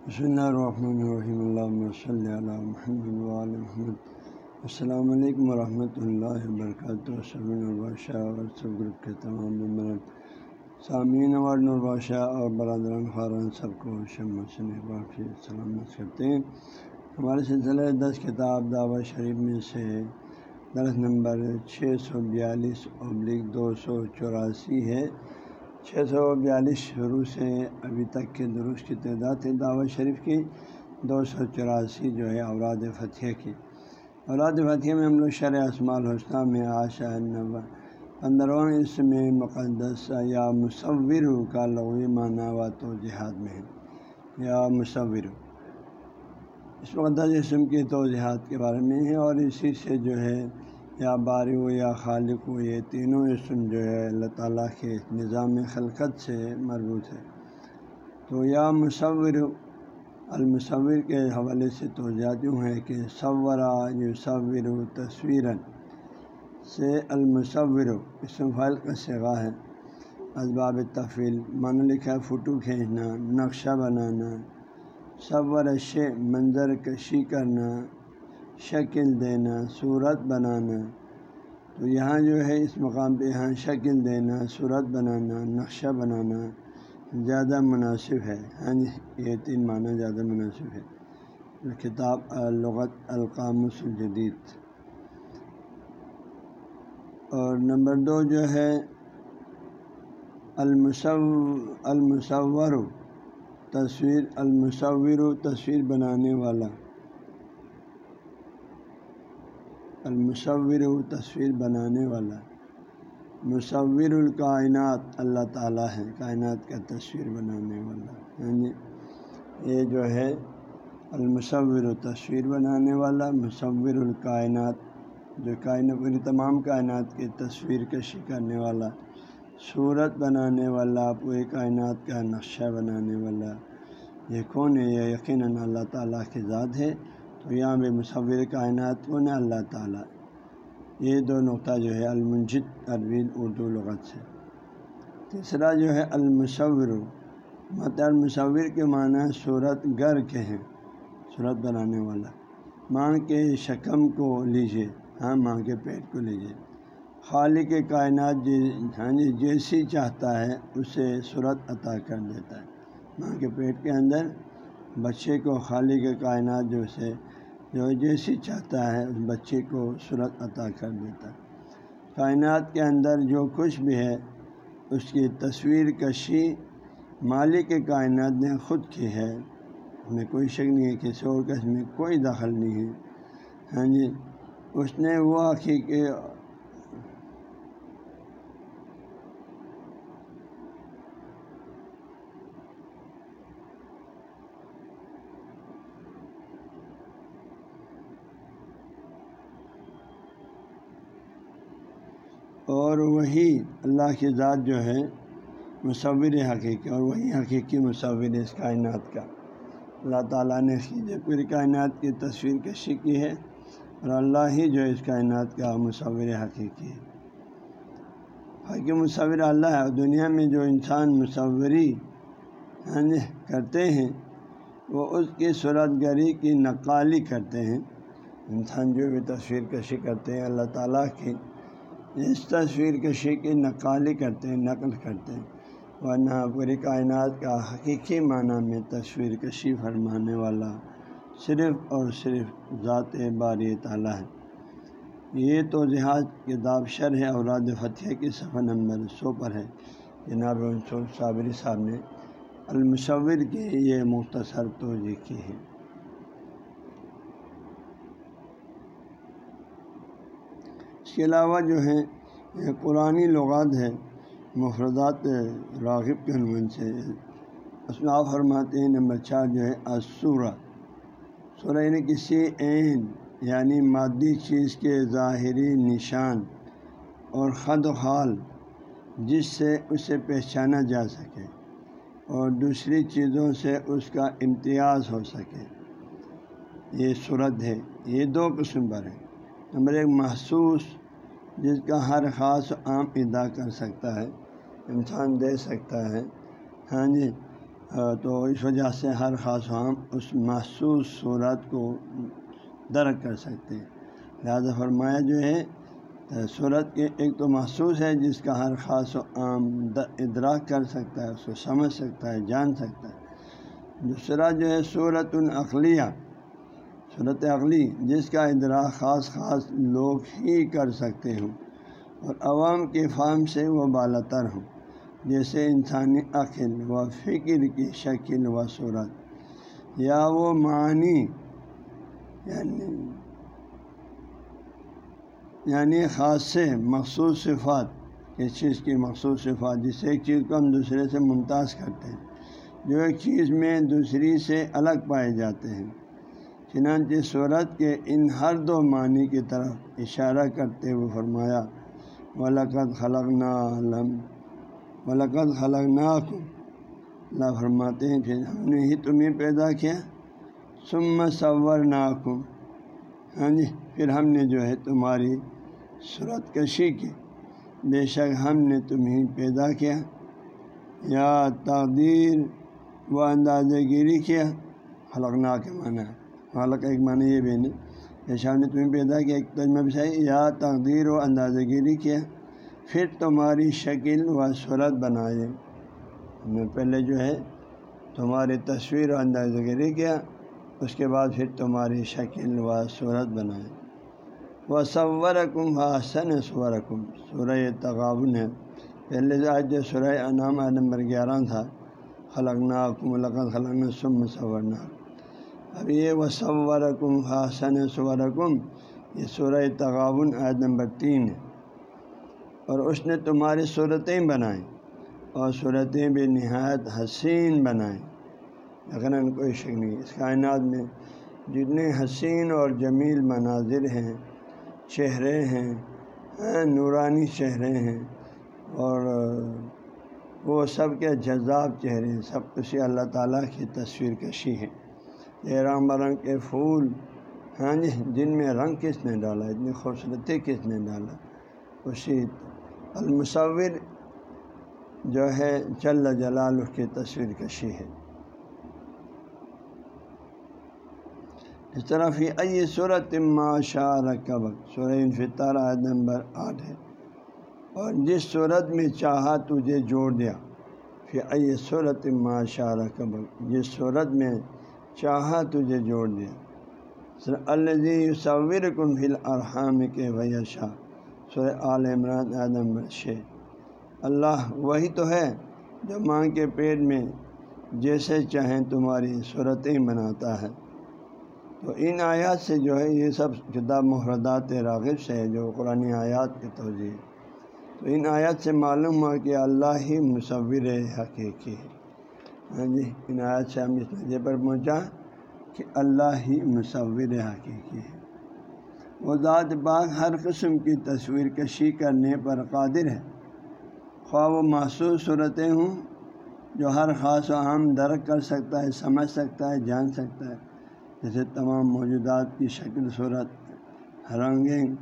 بسم اللہ الرحمن الرحیم اللہ صلی اللہ محمد محمد السلام علیکم ورحمۃ اللہ وبرکاتہ سبین البادشاہ اور سب گروپ کے تمام ممبران سامعین اور نرباشہ اور برادران خارن سب کو شمت سے سلامت کرتے ہیں ہمارے سلسلہ دس کتاب دعوت شریف میں سے درس نمبر چھ سو بیالیس ابلک دو سو چوراسی ہے چھ سو بیالیس شروع سے ابھی تک کے درست کی تعداد ہے دعوت شریف کی، دو سو چوراسی جو ہے اوراد فتح کی۔ اوراد فتح میں ہم لوگ شرح اسماع الحسنہ میں آشا نو پندرہ اس میں مقدس یا مصور کا لغوی معنی و تو جہاد میں ہے۔ یا مصور۔ اس مقدس اسم کی تو جہاد کے بارے میں ہے اور اسی سے جو ہے یا باری ہو یا خالق ہو، یہ تینوں اسم جو ہے اللہ تعالیٰ کے نظام خلقت سے مربوط ہے۔ تو یا مصور، المصور کے حوالے سے تو یوں ہے کہ صورا یصور تصویر سے المصور اسم فعل کا سگا ہے۔ اسباب تفیل من لکھا، فوٹو کھینچنا، نقشہ بنانا، صور شے، منظر کشی کرنا شکل دینا، صورت بنانا۔ تو یہاں جو ہے، اس مقام پہ یہاں شکل دینا، صورت بنانا، نقشہ بنانا زیادہ مناسب ہے۔ ہاں جی یہ تین معنی زیادہ مناسب ہے کتاب لغت القام الجدید۔ اور نمبر دو جو ہے المصور، تصویر المصور، تصویر بنانے والا۔ المصور تصویر بنانے والا۔ مصور الکائنات، اللہ تعالیٰ ہے، کائنات کا تصویر بنانے والا۔ یعنی یہ جو ہے المصور تصویر بنانے والا، مصور الکائنات، جو کائنات، پوری تمام کائنات کی تصویر کشی کرنے والا۔ صورت بنانے والا، پوری کائنات کا نقشہ بنانے والا۔ یہ کون ہے؟ یہ یقیناً اللہ تعالیٰ کی ذات ہے۔ تو یہاں پہ مصور کائنات کون ہے اللہ تعالیٰ۔ یہ دو نقطہ جو ہے المنجد عربی اردو لغت سے۔ تیسرا جو ہے المصور مت المصور کے معنی صورت گر کے ہیں، صورت بنانے والا۔ ماں کے شکم کو لیجیے ہاں ماں کے پیٹ کو لیجیے خالی کے کائنات جی، ہاں جی جیسی چاہتا ہے، اسے صورت عطا کر دیتا ہے۔ ماں کے پیٹ کے اندر بچے کو خالی کے کائنات جو سے جو جیسی چاہتا ہے، اس بچے کو صورت عطا کر دیتا۔ ہے کائنات کے اندر جو کچھ بھی ہے، اس کی تصویر کشی مالک کائنات نے خود کی ہے۔ ہمیں کوئی شک نہیں ہے کسی اور کا اس میں کوئی دخل نہیں ہے۔ ہاں جی اس نے وہ حقیقی اور وہی اللہ کی ذات جو ہے، مصور حقیقی، اور وہی حقیقی مصور اس کائنات کا۔ اللہ تعالیٰ نے اس جو پوری کائنات کی تصویر کشی کی ہے، اور اللہ ہی جو اس کائنات کا مصور حقیقی ہے۔ حقیقی مصور اللہ ہے، اور دنیا میں جو انسان مصوری یعنی کرتے ہیں، وہ اس کی صورت گری کی نقالی کرتے ہیں۔ انسان جو بھی تصویر کشی کرتے ہیں، اللہ تعالیٰ کی اس تصویر کشی کی نقالی کرتے ہیں، نقل کرتے ہیں۔ ورنہ پوری کائنات کا حقیقی معنی میں تصویر کشی فرمانے والا صرف اور صرف ذات باری تعالیٰ ہے۔ یہ تو جہاز کتاب شرح اوراد فتح کی صفحہ نمبر سو پر ہے۔ جناب صابری صاحب نے المصور کی یہ مختصر توجہ کی ہے۔ اس کے علاوہ جو ہے قرآن لغات ہے مفردات راغب کے عنوان سے اس میں آپ فرماتے ہیں، نمبر چار جو ہے اسورہ سورہ یعنی کسی عین یعنی مادی چیز کے ظاہری نشان اور خد و خال، جس سے اسے پہچانا جا سکے اور دوسری چیزوں سے اس کا امتیاز ہو سکے۔ یہ صورت ہے۔ یہ دو قسم پر ہے نمبر ایک، محسوس جس کا ہر خاص عام ادا کر سکتا ہے انسان دے سکتا ہے۔ ہاں جی تو اس وجہ سے ہر خاص عام اس محسوس صورت کو درک کر سکتے ہیں۔ لہٰذا فرمایا جو ہے، صورت کے ایک تو محسوس ہے جس کا ہر خاص و عام ادراک کر سکتا ہے، اس کو سمجھ سکتا ہے، جان سکتا ہے۔ دوسرا جو ہے صورت العقلیہ صورت عقلی، جس کا ادراک خاص خاص لوگ ہی کر سکتے ہوں اور عوام کے فام سے وہ بالا تر ہوں، جیسے انسانی عقل و فکر کی شکل و صورت، یا وہ معنی یعنی یعنی خاص سے مخصوص صفات، کس چیز کی مخصوص صفات؟ جس ایک چیز کو ہم دوسرے سے ممتاز کرتے ہیں، جو ایک چیز میں دوسری سے الگ پائے جاتے ہیں۔ چنانچہ صورت کے ان ہر دو معنی کی طرف اشارہ کرتے ہوئے فرمایا ولقت خلق نا علم ولقت خلق نا اللہ فرماتے ہیں، پھر ہم نے ہی تمہیں پیدا کیا۔ سم صور ناکم ہاں جی پھر ہم نے جو ہے تمہاری صورت کشی کی۔ بے شک ہم نے تمہیں پیدا کیا۔ یا تقدیر و اندازہ گیری کیا۔ خلقنا کے معنی۔ خلق ایک معنی یہ بھی نہیں۔ بے نے تمہیں پیدا کیا، ایک تجمہ بھی صحیح یا تقدیر و اندازہ گیری کیا، پھر تمہاری شکل و صورت بنائے میں پہلے جو ہے تمہاری تصویر و اندازہ گیری کیا، اس کے بعد پھر تمہاری شکل و صورت بنائے وہ صور کم حسن سور کم سورہ تغابن ہے۔ پہلے آج جو سورہ انعام نمبر گیارہ تھا خلقنا کم القن خلقنا سم صورنا اب یہ وہ صور کم حسن سور کم یہ سورہ تغابن عید نمبر تین ہے۔ اور اس نے تمہاری صورتیں بنائیں اور صورتیں بھی نہایت حسین بنائیں۔ یقیناً کوئی شک نہیں، اس کائنات میں جتنے حسین اور جمیل مناظر ہیں، چہرے ہیں نورانی چہرے ہیں، اور وہ سب کے جذاب چہرے ہیں، سب کچھ اللہ تعالیٰ کی تصویر کشی ہے یہ رنگ برنگ کے پھول۔ ہاں جی جن میں رنگ کس نے ڈالا، اتنی خوبصورتی کس نے ڈالا؟ اسی المصور جو ہے چل جلال کی تصویر کشی ہے۔ اس طرح فی ائی صورت شاہ کبک سورہ انفطار عید نمبر آٹھ ہے۔ اور جس صورت میں چاہا تجھے جوڑ دیا فی ائی صورت شاہ کبک جس صورت میں چاہا تجھے جوڑ دیا۔ سر الصور کن فی الرحام کے بھیا شاہ۔ سر عال عمران عید نمبر چھ۔ اللہ وہی تو ہے جو ماں کے پیٹ میں جیسے چاہیں تمہاری صورتیں بناتا ہے۔ تو ان آیات سے جو ہے یہ سب کتاب محردات راغب سے ہے جو قرآن آیات کے توضیع تو ان آیات سے معلوم ہوا کہ اللہ ہی مصور حقیقی ہے۔ ہاں جی ان آیات سے ہم اس نتیجے پر پہنچا کہ اللہ ہی مصور حقیقی ہے۔ وہ ذات باغ ہر قسم کی تصویر کشی کرنے پر قادر ہے۔ خواہ وہ محسوس صورتیں ہوں جو ہر خاص و عام درک کر سکتا ہے، سمجھ سکتا ہے، جان سکتا ہے۔ جیسے تمام موجودات کی شکل، صورت، رنگیں،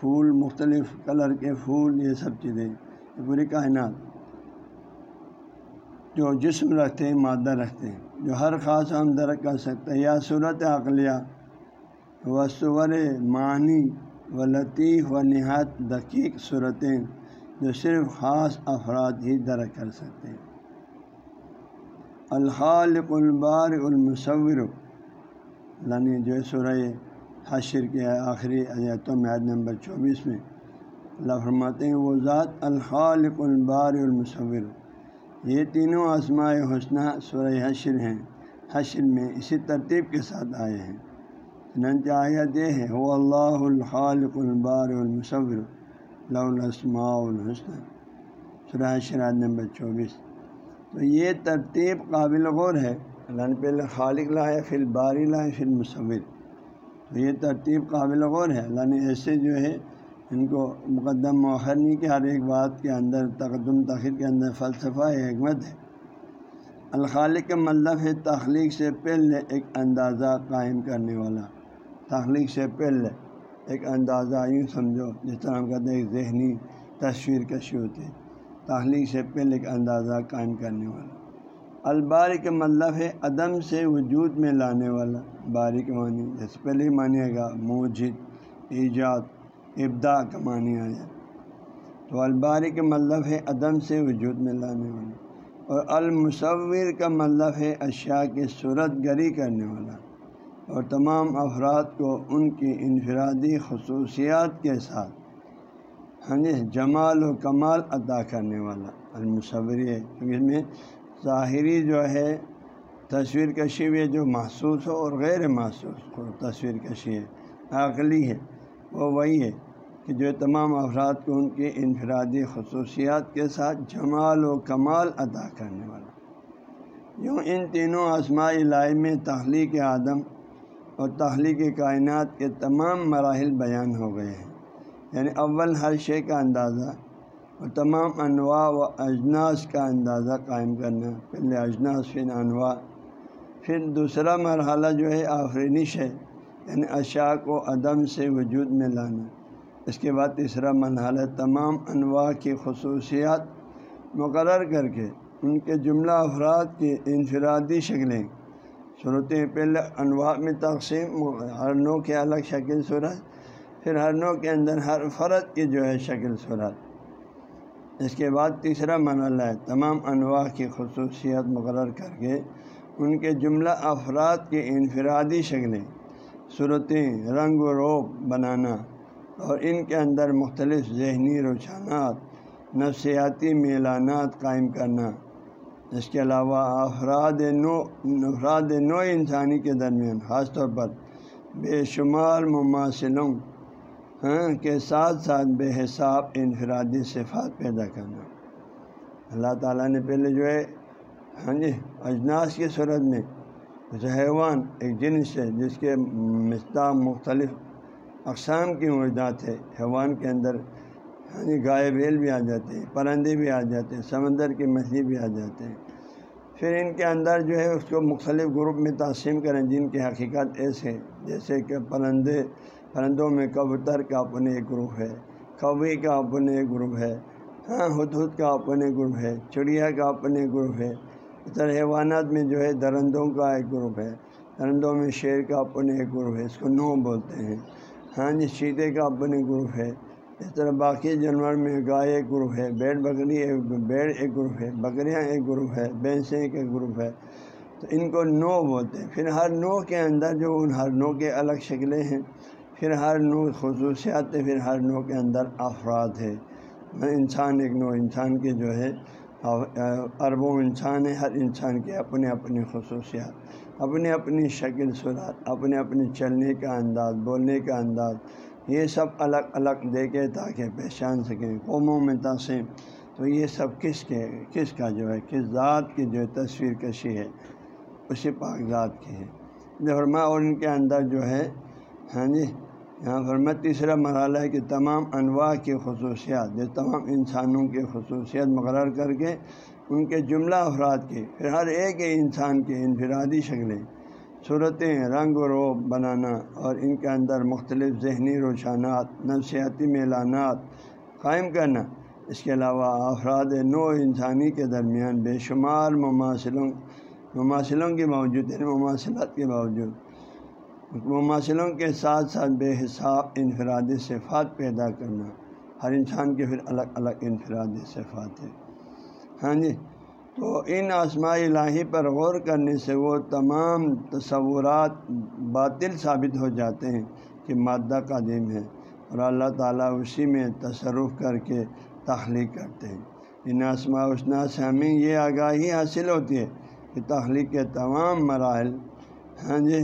پھول، مختلف کلر کے پھول، یہ سب چیزیں پوری کائنات۔ جو جسم رکھتے ہیں، مادہ رکھتے ہیں، جو ہر خاص ہم درک کر سکتے ہیں۔ یا صورت عقلیہ و معنی و لطیف و نہایت دقیق صورتیں جو صرف خاص افراد ہی درک کر سکتے ہیں۔ الخالق البار المصور لانی جو سورہ حشر کے آخری ایتوں میں عید نمبر چوبیس میں اللہ فرماتے ہیں، وہ ذات الخالق البار المصور۔ یہ تینوں آسماء حسنہ سورہ حشر ہیں۔ حشر میں اسی ترتیب کے ساتھ آئے ہیں۔ چنانچہ آیت یہ ہے وہ اللہ الخالق البار المصور الاسماء الحسن سورہ حشر عید نمبر چوبیس۔ تو یہ ترتیب قابل غور ہے۔ اللہ نے پہلے خالق لائے پھر باری لائے پھر مصور تو یہ ترتیب قابل غور ہے۔ اللہ نے ایسے جو ہے ان کو مقدم مؤخر نہیں کہ ہر ایک بات کے اندر تقدم، تاخیر کے اندر فلسفہ حکمت ہے۔ الخالق کا مطلب ہے تخلیق سے پہلے ایک اندازہ قائم کرنے والا۔ تخلیق سے پہلے ایک اندازہ یوں سمجھو جس طرح ہم کہتے ہیں ایک ذہنی تصویر کشی ہوتی ہے۔ تخلیق سے پہلے ایک اندازہ قائم کرنے والا۔ الباری کا مطلب ہے عدم سے وجود میں لانے والا۔ باری کے معنی، جیسے پہلے ہی مانیے گا، موجد، ایجاد ابدا کا معنی آیا۔ تو الباری کا مطلب ہے عدم سے وجود میں لانے والا، اور المصور کا مطلب ہے اشیاء کی صورت گری کرنے والا، اور تمام افراد کو ان کی انفرادی خصوصیات کے ساتھ ہاں جی جمال و کمال ادا کرنے والا المصوری ہے۔ کیونکہ اس میں ظاہری جو ہے، تصویر کشی ہے جو محسوس ہو، اور غیر محسوس ہو، تصویر کشی ہے، عقلی ہے۔ وہ وہی ہے کہ جو تمام افراد کو ان کی انفرادی خصوصیات کے ساتھ جمال و کمال ادا کرنے والا۔ یوں ان تینوں آسما الہی میں تخلیق آدم اور تخلیق کائنات کے تمام مراحل بیان ہو گئے ہیں۔ یعنی اول ہر شے کا اندازہ اور تمام انواع و اجناس کا اندازہ قائم کرنا، پہلے اجناس، پھر انواع، پھر دوسرا مرحلہ جو ہے آفرینش ہے یعنی اشاء کو عدم سے وجود میں لانا۔ اس کے بعد تیسرا مرحلہ، تمام انواع کی خصوصیات مقرر کر کے ان کے جملہ افراد کی انفرادی شکلیں۔ صورتیں پہلے انواع میں تقسیم، ہر نو کے الگ شکل صورت پھر ہر نو کے اندر ہر فرد کی جو ہے شکل صورت اس کے بعد تیسرا مرحلہ ہے، تمام انواع کی خصوصیت مقرر کر کے ان کے جملہ افراد کی انفرادی شکلیں۔ صورتیں، رنگ و روپ بنانا اور ان کے اندر مختلف ذہنی رجحانات نفسیاتی میلانات قائم کرنا۔ اس کے علاوہ افراد نو افراد نو انسانی کے درمیان، خاص طور پر بے شمار مماثلوں ہاں، کے ساتھ ساتھ بے حساب انفرادی صفات پیدا کرنا۔ اللہ تعالیٰ نے پہلے جو ہے ہاں جی اجناس کی صورت میں جیسے حیوان ایک جنس ہے، جس کے مستاح مختلف اقسام کی موجودات ہے حیوان کے اندر یعنی گائے، بیل بھی آ جاتے ہیں، پرندے بھی آ جاتے ہیں، سمندر کی مچھلی بھی آ جاتے ہیں۔ پھر ان کے اندر جو ہے، اس کو مختلف گروپ میں تقسیم کریں، جن کی حقیقت ایسے جیسے کہ پرندے، پرندوں میں کبوتر کا اپنے ایک گروپ ہے کوی کا اپنے ایک گروپ ہے ہاں ہد کا اپنے گروپ ہے، چڑیا کا اپنے گروپ ہے۔ طرح حیوانات میں جو ہے درندوں کا ایک گروپ ہے۔ درندوں میں شیر کا اپنے ایک گروپ ہے، اس کو نو بولتے ہیں۔ ہاں جی چیتے کا اپنے گروپ ہے۔ اس طرح باقی جانور میں گائے ایک گروپ ہے بیڑ بکری ایک بیڑ ایک گروپ ہے، بکریاں ایک گروپ ہے، بھینسیں ایک گروپ ہے۔ تو ان کو نو بولتے ہیں۔ پھر ہر نو کے اندر جو ان، ہر نو کے الگ شکلیں ہیں۔ پھر ہر نو خصوصیات، پھر ہر نو کے اندر افراد ہے انسان ایک نو، انسان کے جو ہے اربوں انسان ہے ہر انسان کے اپنے اپنی خصوصیات اپنی اپنی شکل، صورت، اپنے اپنے چلنے کا انداز، بولنے کا انداز، یہ سب الگ الگ دیکھے تاکہ پہچان سکیں، قوموں میں تقسیم تو یہ سب کس کے، کس کا جو ہے، کس ذات کی جو ہے تصویر کشی ہے، اسی پاک ذات کی ہے۔ جرما اور ان کے اندر جو ہے ہاں جی یہاں پر میں تیسرا مرحلہ ہے کہ تمام انواع کی خصوصیات، جو تمام انسانوں کی خصوصیت مقرر کر کے ان کے جملہ افراد کی پھر ہر ایک انسان کی انفرادی شکلیں، صورتیں، رنگ و روپ بنانا اور ان کے اندر مختلف ذہنی رجحانات نفسیاتی میلانات قائم کرنا۔ اس کے علاوہ افراد نو انسانی کے درمیان بے شمار مماثلوں مماثلوں کے باوجود یعنی مماثلات کے باوجود مماثلوں کے ساتھ ساتھ بے حساب انفرادی صفات پیدا کرنا۔ ہر انسان کے پھر الگ الگ انفرادی صفات ہے ہاں جی تو ان آسماء الہی پر غور کرنے سے وہ تمام تصورات باطل ثابت ہو جاتے ہیں کہ مادہ قدیم ہے اور اللہ تعالیٰ اسی میں تصرف کر کے تخلیق کرتے ہیں۔ ان آسماء اسنا سے ہمیں یہ آگاہی حاصل ہوتی ہے کہ تخلیق کے تمام مراحل ہاں جی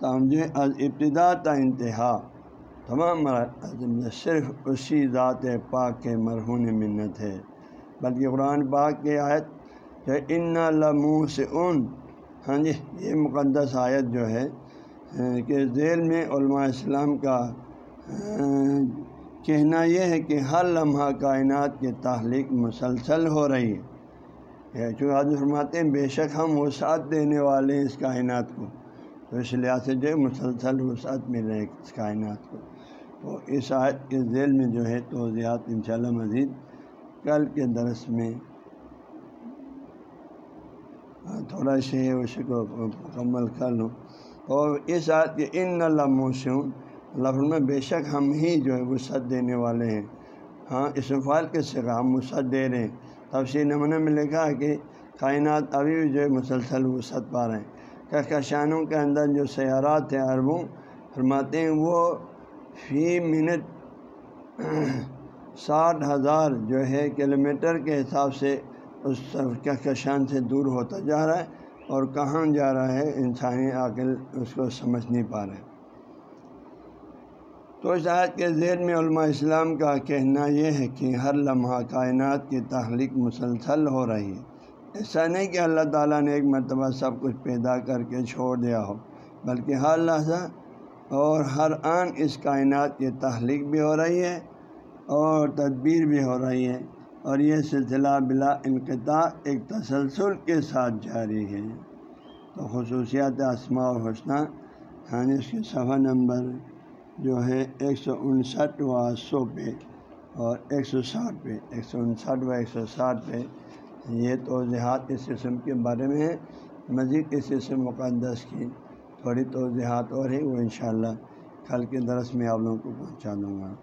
جو از ابتدا تا انتہا تمام صرف اسی ذات پاک کے مرہون منت ہے، بلکہ قرآن پاک کی آیت جو ان لمو سے اون ہاں جی یہ مقدس آیت جو ہے کہ ذیل میں علماء اسلام کا کہنا یہ ہے کہ ہر لمحہ کائنات کی تخلیق مسلسل ہو رہی ہے۔ چونکہ فرماتے ہیں، بے شک ہم وسعت دینے والے ہیں اس کائنات کو۔ تو اس لحاظ سے جو ہے مسلسل وسعت مل رہے اس کائنات کو۔ تو اس آیت کے ذیل میں جو ہے توضیحات انشاءاللہ مزید کل کے درس میں تھوڑا سی اسی کو مکمل کر لوں۔ اور اس آت کے ان لمحوں لفظ میں بے شک ہم ہی جو ہے وسعت دینے والے ہیں۔ ہاں اس وفال کے سگا ہم وسعت دے رہے ہیں۔ تفصیل نمونہ میں لکھا ہے کہ کائنات ابھی بھی جو ہے مسلسل وسعت پا رہے ہیں۔ کہکشانوں کے اندر جو سیارات ہیں عربوں، فرماتے ہیں وہ فی منٹ ساٹھ ہزار جو ہے کلو میٹر کے حساب سے اس کہکشان سے دور ہوتا جا رہا ہے اور کہاں جا رہا ہے انسانی عقل اس کو سمجھ نہیں پا رہے تو اس آیت کے ذہن میں علماء اسلام کا کہنا یہ ہے کہ ہر لمحہ کائنات کی تخلیق مسلسل ہو رہی ہے۔ ایسا نہیں کہ اللہ تعالیٰ نے ایک مرتبہ سب کچھ پیدا کر کے چھوڑ دیا ہو، بلکہ ہر لحظہ اور ہر آن اس کائنات کی تخلیق بھی ہو رہی ہے اور تدبیر بھی ہو رہی ہے۔ اور یہ سلسلہ بلا انقطاع ایک تسلسل کے ساتھ جاری ہے۔ تو خصوصیات اسماء و حسنہ ہاں اس کے صفحہ نمبر جو ہے ایک سو انسٹھ و سو پہ اور ایک سو ساٹھ پہ، ایک سو انسٹھ و ایک سو ساٹھ پہ یہ توضیحات اس قسم کے بارے میں ہے مزید اس قسم مقدس کی تھوڑی توضیحات اور ہے وہ انشاءاللہ کل کے درس میں آپ لوگوں کو پہنچا دوں گا۔